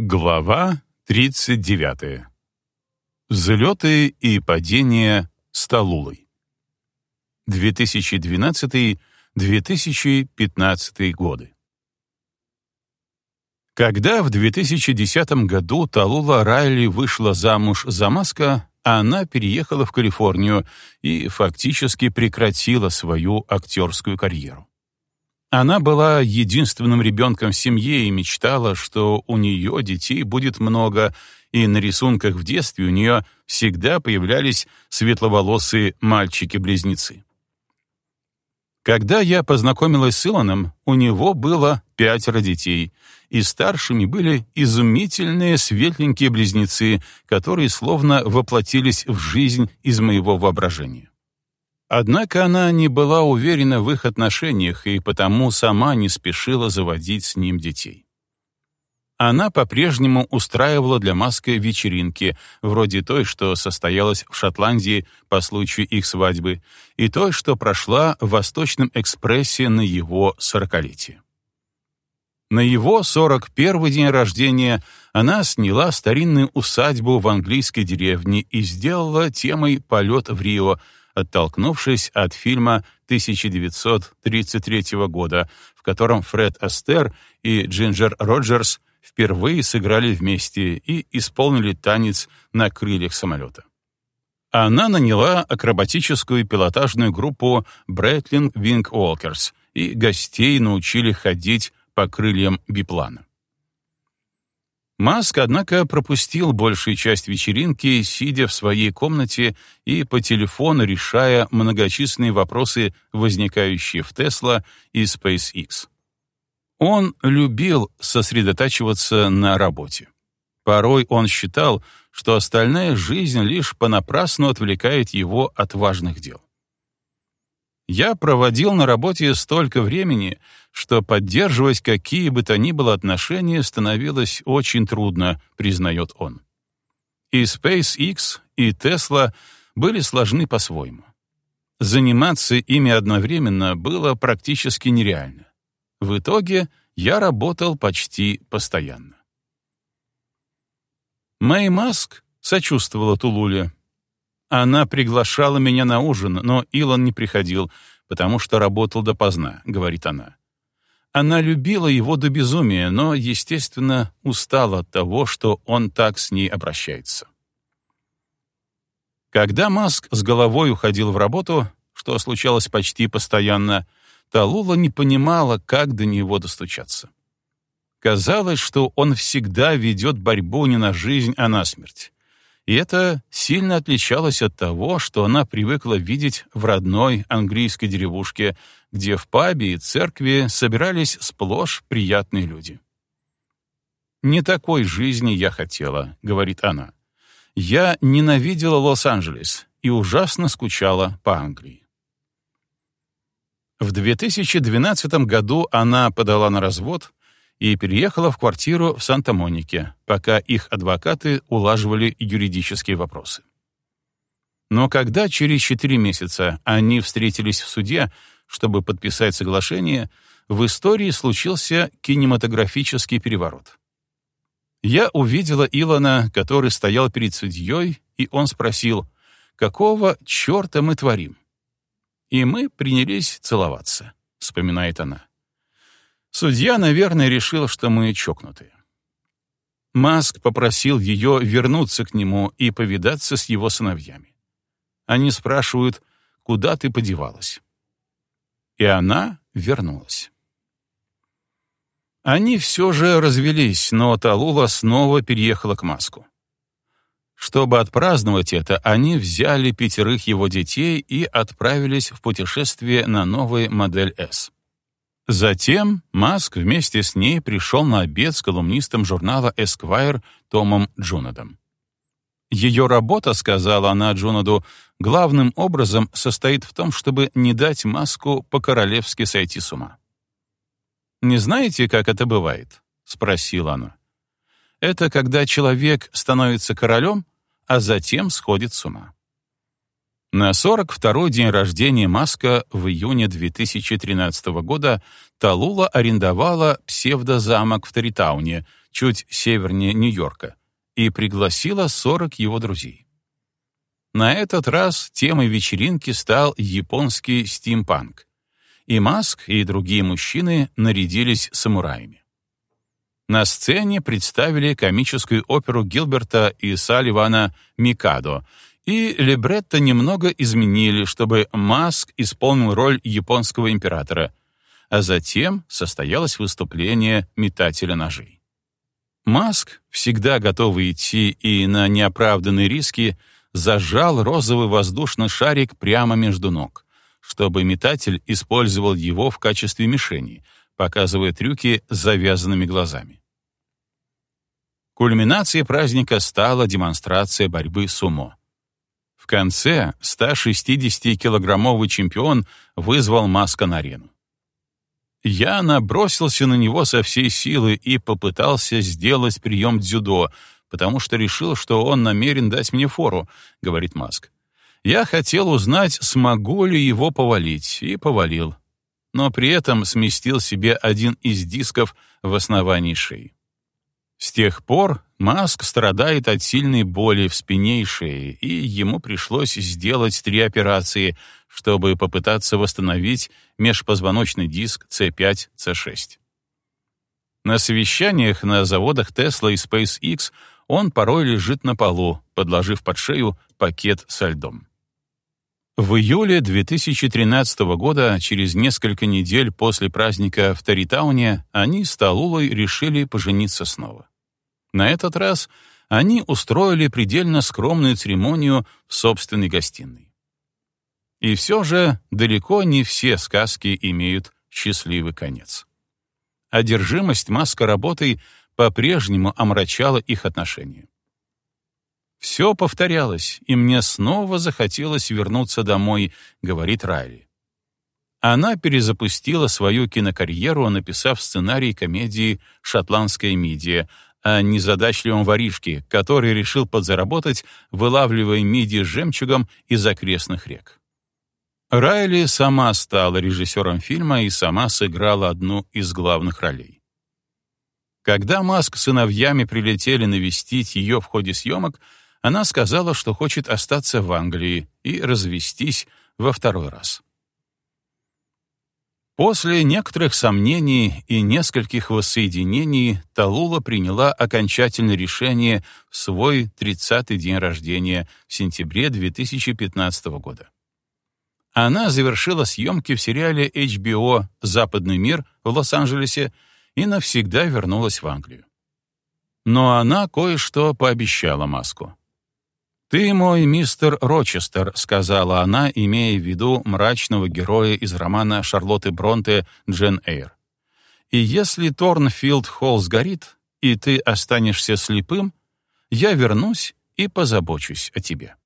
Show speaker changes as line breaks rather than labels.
Глава 39. Взлеты и падения Сталулой. 2012-2015 годы. Когда в 2010 году Талула Райли вышла замуж за Маска, она переехала в Калифорнию и фактически прекратила свою актерскую карьеру. Она была единственным ребенком в семье и мечтала, что у нее детей будет много, и на рисунках в детстве у нее всегда появлялись светловолосые мальчики-близнецы. Когда я познакомилась с Илоном, у него было пятеро детей, и старшими были изумительные светленькие близнецы, которые словно воплотились в жизнь из моего воображения. Однако она не была уверена в их отношениях и потому сама не спешила заводить с ним детей. Она по-прежнему устраивала для Маска вечеринки, вроде той, что состоялась в Шотландии по случаю их свадьбы, и той, что прошла в Восточном экспрессе на его сорокалетие. На его 41-й день рождения она сняла старинную усадьбу в английской деревне и сделала темой полет в Рио, оттолкнувшись от фильма 1933 года, в котором Фред Астер и Джинджер Роджерс впервые сыграли вместе и исполнили танец на крыльях самолета. Она наняла акробатическую пилотажную группу Брэтлинг Wing Walkers, и гостей научили ходить по крыльям биплана. Маск, однако, пропустил большую часть вечеринки, сидя в своей комнате и по телефону решая многочисленные вопросы, возникающие в Тесла и SpaceX. Он любил сосредотачиваться на работе. Порой он считал, что остальная жизнь лишь понапрасну отвлекает его от важных дел. Я проводил на работе столько времени, что поддерживать какие бы то ни было отношения становилось очень трудно, признает он. И SpaceX, и Tesla были сложны по-своему. Заниматься ими одновременно было практически нереально. В итоге я работал почти постоянно. Мэй Маск сочувствовала Тулуле, она приглашала меня на ужин, но Илон не приходил, потому что работал допоздна, говорит она. Она любила его до безумия, но, естественно, устала от того, что он так с ней обращается. Когда Маск с головой уходил в работу, что случалось почти постоянно, Талула не понимала, как до него достучаться. Казалось, что он всегда ведет борьбу не на жизнь, а на смерть. И это сильно отличалось от того, что она привыкла видеть в родной английской деревушке, где в пабе и церкви собирались сплошь приятные люди. «Не такой жизни я хотела», — говорит она. «Я ненавидела Лос-Анджелес и ужасно скучала по Англии». В 2012 году она подала на развод, и переехала в квартиру в Санта-Монике, пока их адвокаты улаживали юридические вопросы. Но когда через четыре месяца они встретились в суде, чтобы подписать соглашение, в истории случился кинематографический переворот. Я увидела Илона, который стоял перед судьей, и он спросил, «Какого черта мы творим?» И мы принялись целоваться, вспоминает она. Судья, наверное, решил, что мы чокнутые. Маск попросил ее вернуться к нему и повидаться с его сыновьями. Они спрашивают, куда ты подевалась? И она вернулась. Они все же развелись, но Талула снова переехала к Маску. Чтобы отпраздновать это, они взяли пятерых его детей и отправились в путешествие на новый модель S. Затем Маск вместе с ней пришел на обед с колумнистом журнала Esquire Томом Джунадом. Ее работа, сказала она Джунаду, главным образом состоит в том, чтобы не дать Маску по-королевски сойти с ума. «Не знаете, как это бывает?» — спросила она. «Это когда человек становится королем, а затем сходит с ума». На 42-й день рождения Маска в июне 2013 года Талула арендовала псевдозамок в Таритауне, чуть севернее Нью-Йорка, и пригласила 40 его друзей. На этот раз темой вечеринки стал японский стимпанк, и Маск и другие мужчины нарядились самураями. На сцене представили комическую оперу Гилберта и Салливана «Микадо», и либретто немного изменили, чтобы Маск исполнил роль японского императора, а затем состоялось выступление метателя ножей. Маск, всегда готовый идти и на неоправданные риски, зажал розовый воздушный шарик прямо между ног, чтобы метатель использовал его в качестве мишени, показывая трюки с завязанными глазами. Кульминацией праздника стала демонстрация борьбы сумо. Конце 160-килограммовый чемпион вызвал Маска на арену. Я набросился на него со всей силы и попытался сделать прием дзюдо, потому что решил, что он намерен дать мне фору, — говорит Маск. Я хотел узнать, смогу ли его повалить, и повалил. Но при этом сместил себе один из дисков в основании шеи. С тех пор Маск страдает от сильной боли в спине и шее, и ему пришлось сделать три операции, чтобы попытаться восстановить межпозвоночный диск C5, C6. На совещаниях на заводах Tesla и SpaceX он порой лежит на полу, подложив под шею пакет со льдом. В июле 2013 года, через несколько недель после праздника в Таритауне, они с Талулой решили пожениться снова. На этот раз они устроили предельно скромную церемонию в собственной гостиной. И все же далеко не все сказки имеют счастливый конец. Одержимость маска работой по-прежнему омрачала их отношения. «Все повторялось, и мне снова захотелось вернуться домой», — говорит Райли. Она перезапустила свою кинокарьеру, написав сценарий комедии «Шотландская мидия», о незадачливом воришке, который решил подзаработать, вылавливая мидии с жемчугом из окрестных рек. Райли сама стала режиссером фильма и сама сыграла одну из главных ролей. Когда Маск с сыновьями прилетели навестить ее в ходе съемок, она сказала, что хочет остаться в Англии и развестись во второй раз. После некоторых сомнений и нескольких воссоединений Талула приняла окончательное решение в свой 30-й день рождения в сентябре 2015 года. Она завершила съемки в сериале HBO «Западный мир» в Лос-Анджелесе и навсегда вернулась в Англию. Но она кое-что пообещала Маску. «Ты мой мистер Рочестер», — сказала она, имея в виду мрачного героя из романа Шарлотты Бронте «Джен Эйр». «И если Торнфилд Холл сгорит, и ты останешься слепым, я вернусь и позабочусь о тебе».